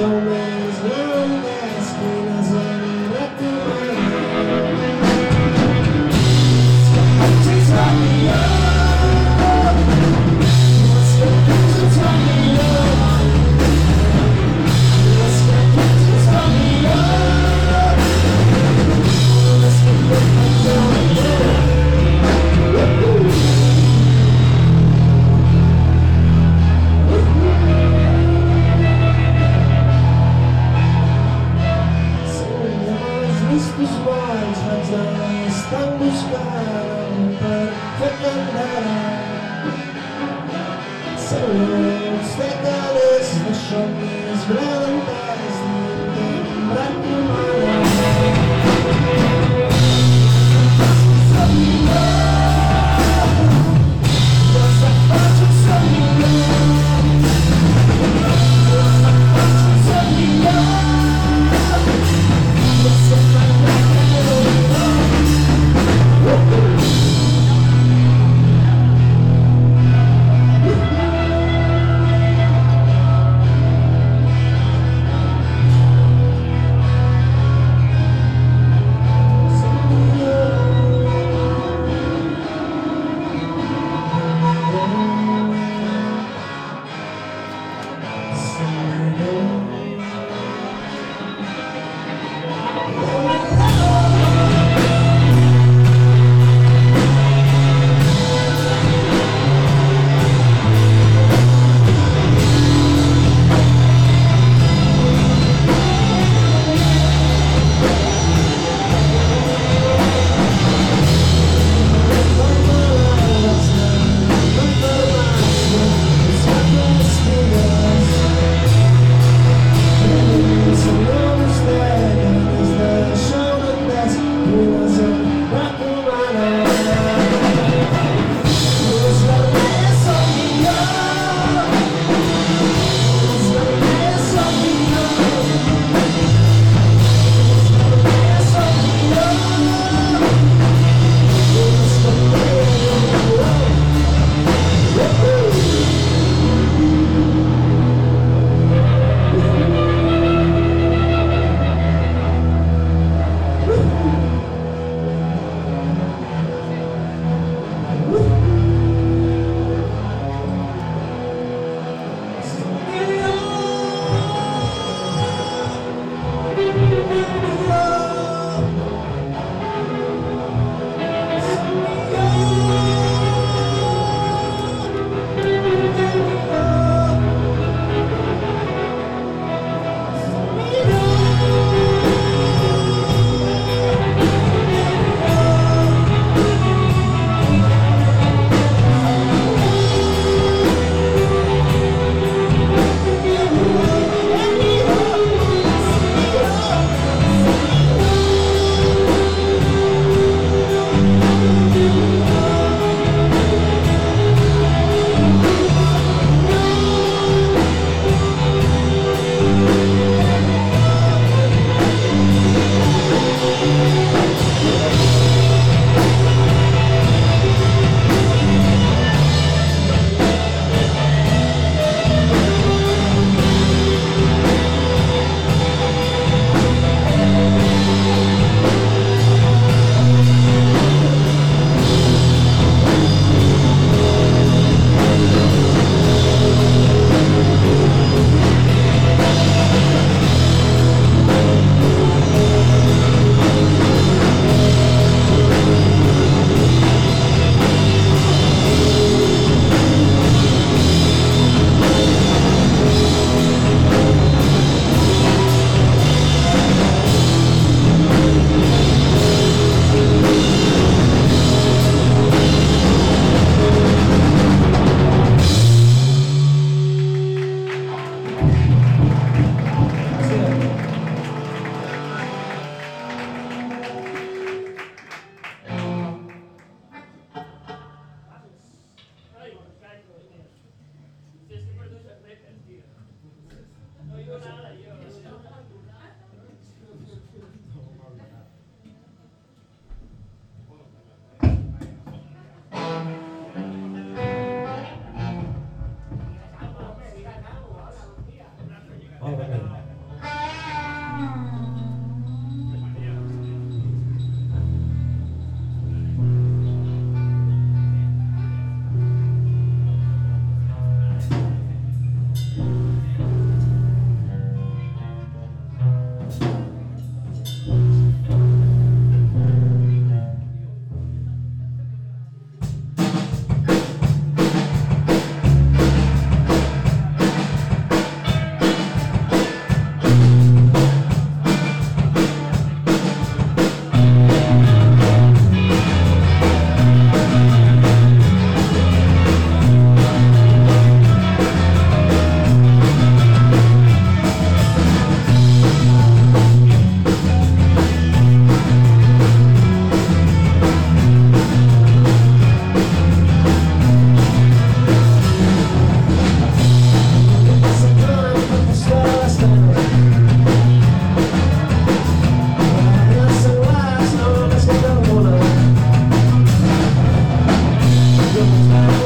is the showman's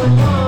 Oh,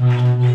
Ja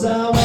sols